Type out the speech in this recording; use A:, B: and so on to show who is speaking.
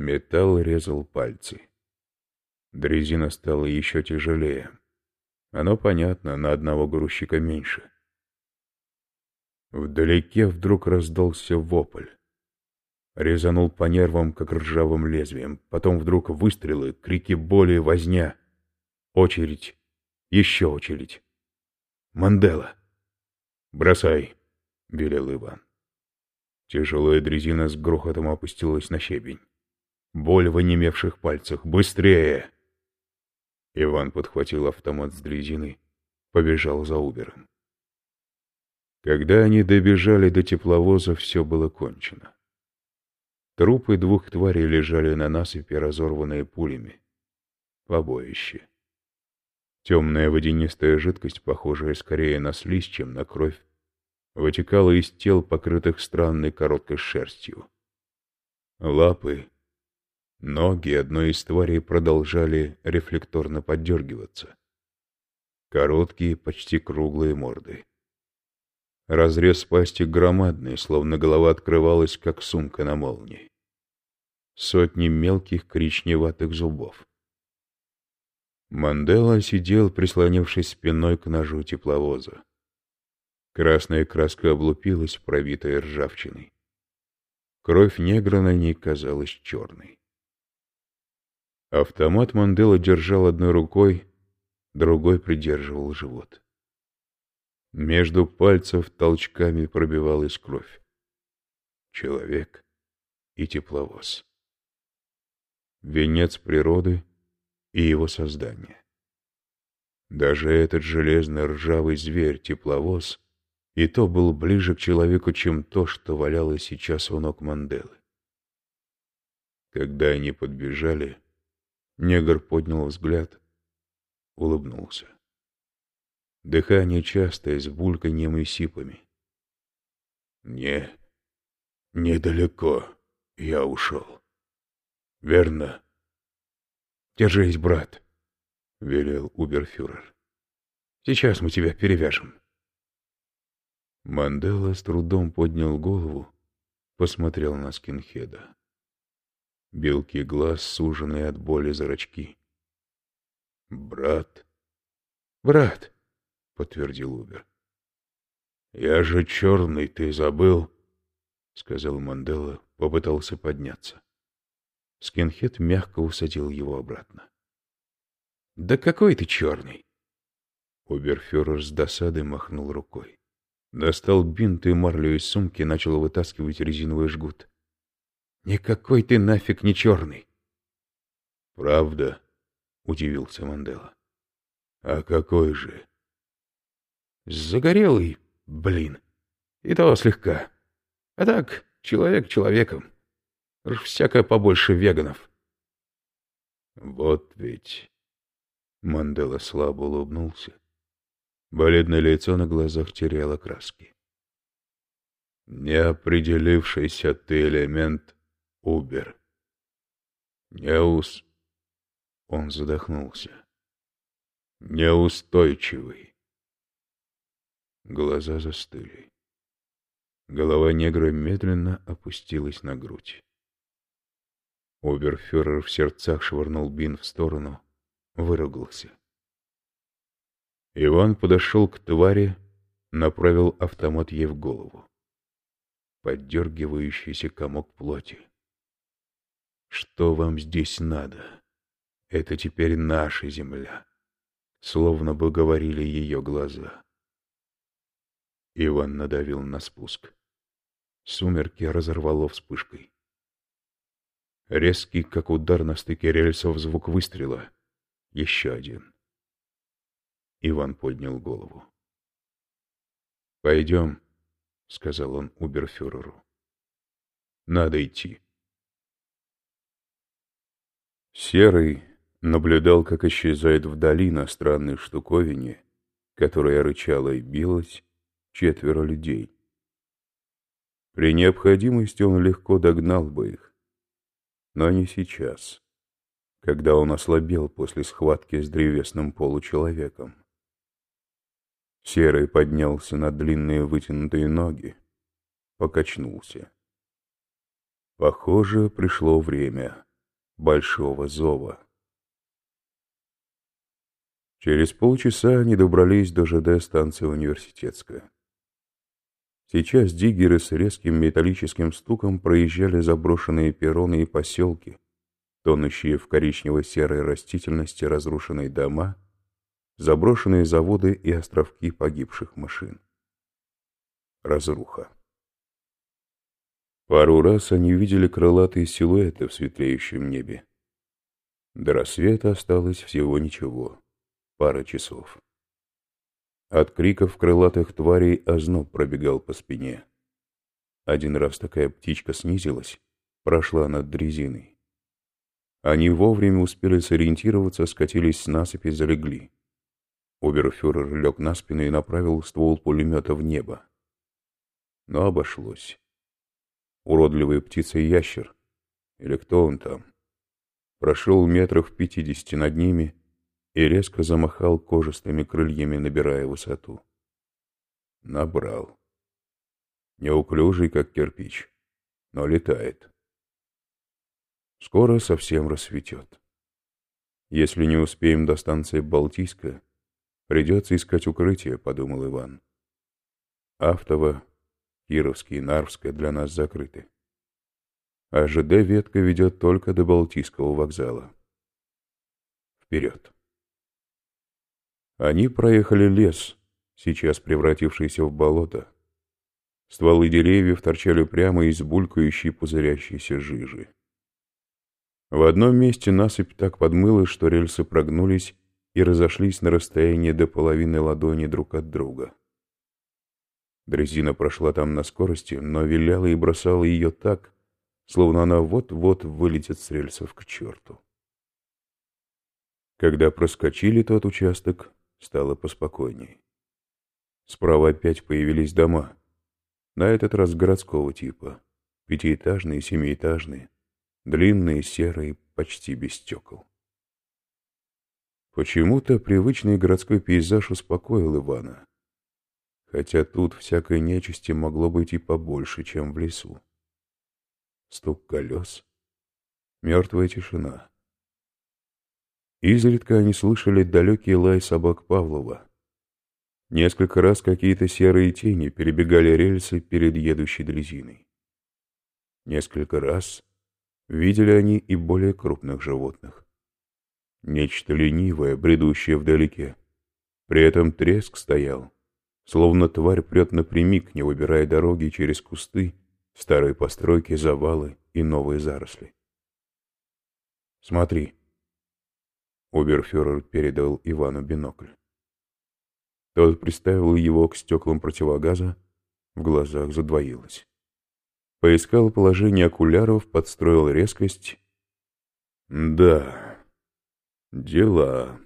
A: Металл резал пальцы. Дрезина стала еще тяжелее. Оно понятно, на одного грузчика меньше. Вдалеке вдруг раздался вопль. Резанул по нервам, как ржавым лезвием. Потом вдруг выстрелы, крики боли, возня. Очередь. Еще очередь. Мандела. «Бросай», — велел Иван. Тяжелая дрезина с грохотом опустилась на щебень. Боль в онемевших пальцах. «Быстрее!» Иван подхватил автомат с дрезины, побежал за Убером. Когда они добежали до тепловоза, все было кончено. Трупы двух тварей лежали на насыпи, разорванные пулями. Побоище. Темная водянистая жидкость, похожая скорее на слизь, чем на кровь, вытекала из тел, покрытых странной короткой шерстью. Лапы, ноги одной из тварей продолжали рефлекторно поддергиваться. Короткие, почти круглые морды. Разрез пасти громадный, словно голова открывалась, как сумка на молнии. Сотни мелких коричневатых зубов. Мандела сидел, прислонившись спиной к ножу тепловоза. Красная краска облупилась, пробитая ржавчиной. Кровь негра на ней казалась черной. Автомат Мандела держал одной рукой, другой придерживал живот. Между пальцев толчками пробивалась кровь. Человек и тепловоз. Венец природы и его создание. Даже этот железный ржавый зверь-тепловоз и то был ближе к человеку, чем то, что валялось сейчас у ног Манделы. Когда они подбежали, негр поднял взгляд, улыбнулся. Дыхание частое, с бульканьем и сипами. «Не, недалеко я ушел. Верно?» «Держись, брат», — велел Уберфюрер. «Сейчас мы тебя перевяжем». Мандела с трудом поднял голову, посмотрел на скинхеда. Белки глаз, суженные от боли зрачки. «Брат?» «Брат», — подтвердил Убер. «Я же черный, ты забыл?» — сказал Мандела, попытался подняться. Скинхед мягко усадил его обратно. «Да какой ты черный!» Уберфюрер с досадой махнул рукой. Достал бинт и марлю из сумки, начал вытаскивать резиновый жгут. «Никакой ты нафиг не черный!» «Правда?» — удивился Мандела. «А какой же?» «Загорелый, блин. И то слегка. А так, человек человеком. Всякое побольше веганов». «Вот ведь...» Мандела слабо улыбнулся. Бледное лицо на глазах теряло краски. Неопределившийся ты элемент Убер. Неус... Он задохнулся. Неустойчивый. Глаза застыли. Голова негра медленно опустилась на грудь. Оберфюрер в сердцах швырнул бин в сторону, выругался. Иван подошел к твари, направил автомат ей в голову. Поддергивающийся комок плоти. «Что вам здесь надо? Это теперь наша земля», словно бы говорили ее глаза. Иван надавил на спуск. Сумерки разорвало вспышкой. Резкий, как удар на стыке рельсов, звук выстрела. Еще один. Иван поднял голову. «Пойдем», — сказал он уберфюреру. «Надо идти». Серый наблюдал, как исчезает вдали на странной штуковине, которая рычала и билась, четверо людей. При необходимости он легко догнал бы их, но не сейчас, когда он ослабел после схватки с древесным получеловеком. Серый поднялся на длинные вытянутые ноги, покачнулся. Похоже, пришло время большого зова. Через полчаса они добрались до ЖД станции Университетская. Сейчас диггеры с резким металлическим стуком проезжали заброшенные перроны и поселки, тонущие в коричнево-серой растительности разрушенные дома, заброшенные заводы и островки погибших машин. Разруха. Пару раз они видели крылатые силуэты в светлеющем небе. До рассвета осталось всего ничего пара часов. От криков крылатых тварей озноб пробегал по спине. Один раз такая птичка снизилась, прошла над дрезиной. Они вовремя успели сориентироваться, скатились с насыпи, залегли. Оберфюрер лег на спину и направил ствол пулемета в небо. Но обошлось. Уродливая птица-ящер, или кто он там, прошел метров пятидесяти над ними и резко замахал кожистыми крыльями, набирая высоту. Набрал. Неуклюжий, как кирпич, но летает. Скоро совсем рассветет. Если не успеем до станции Балтийска, придется искать укрытие, подумал Иван. Автово, Кировский и Нарвская для нас закрыты. А ЖД-ветка ведет только до Балтийского вокзала. Вперед! Они проехали лес, сейчас превратившийся в болото. Стволы деревьев торчали прямо из булькающей пузырящейся жижи. В одном месте насыпь так подмыла, что рельсы прогнулись и разошлись на расстоянии до половины ладони друг от друга. Дрезина прошла там на скорости, но виляла и бросала ее так, словно она вот-вот вылетит с рельсов к черту. Когда проскочили тот участок, стало поспокойней. Справа опять появились дома. На этот раз городского типа. Пятиэтажные, семиэтажные, длинные, серые, почти без стекол. Почему-то привычный городской пейзаж успокоил Ивана. Хотя тут всякой нечисти могло быть и побольше, чем в лесу. Стук колес. Мертвая тишина. Изредка они слышали далекий лай собак Павлова. Несколько раз какие-то серые тени перебегали рельсы перед едущей дрезиной. Несколько раз видели они и более крупных животных. Нечто ленивое, бредущее вдалеке. При этом треск стоял, словно тварь прет напрямик, не выбирая дороги через кусты, старые постройки, завалы и новые заросли. «Смотри», Оберфюрер передал Ивану бинокль. Тот приставил его к стеклам противогаза, в глазах задвоилось. Поискал положение окуляров, подстроил резкость. Да, дела.